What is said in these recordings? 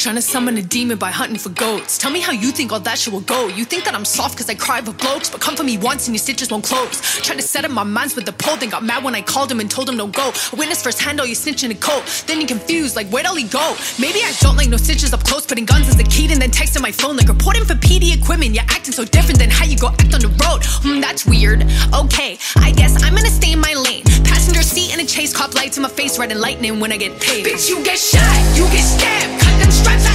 Trying to summon a demon by hunting for goats. Tell me how you think all that shit will go. You think that I'm soft cause I cry for blokes, but come for me once and your stitches won't close. Trying to set up my minds with the pole, then got mad when I called him and told him no go. I witnessed firsthand all you snitching and cold. Then you confused, like where'd all he go? Maybe I don't like no stitches up close, putting guns as the key and then texting my phone like reporting for PD equipment. You're acting so different than how you go act on the road. Hmm, that's weird. Okay, I guess I'm gonna stay in my lane. Passenger seat in a chase, cop lights in my face, red and lightning when I get paid. Bitch, you get shot, you get stabbed, cut them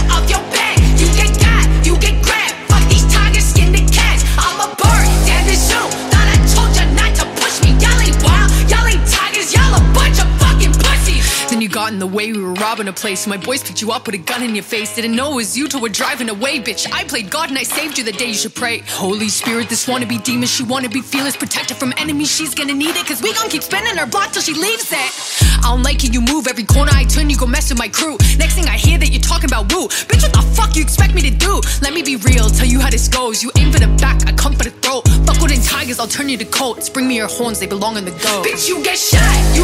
in the way, we were robbing a place. My boys picked you up with a gun in your face. Didn't know it was you till we're driving away, bitch. I played God and I saved you the day you should pray. Holy Spirit, this wanna be demon, she wanna be fearless, protected from enemies. She's gonna need it, cause we gon' keep spinning her block till she leaves it. I don't like it, you move every corner I turn, you go mess with my crew. Next thing I hear that you're talking about woo. Bitch, what the fuck you expect me to do? Let me be real, tell you how this goes. You aim for the back, I come for the throat. Fuck with tigers, I'll turn you to colts. Bring me your horns, they belong in the go. Bitch, you get shot,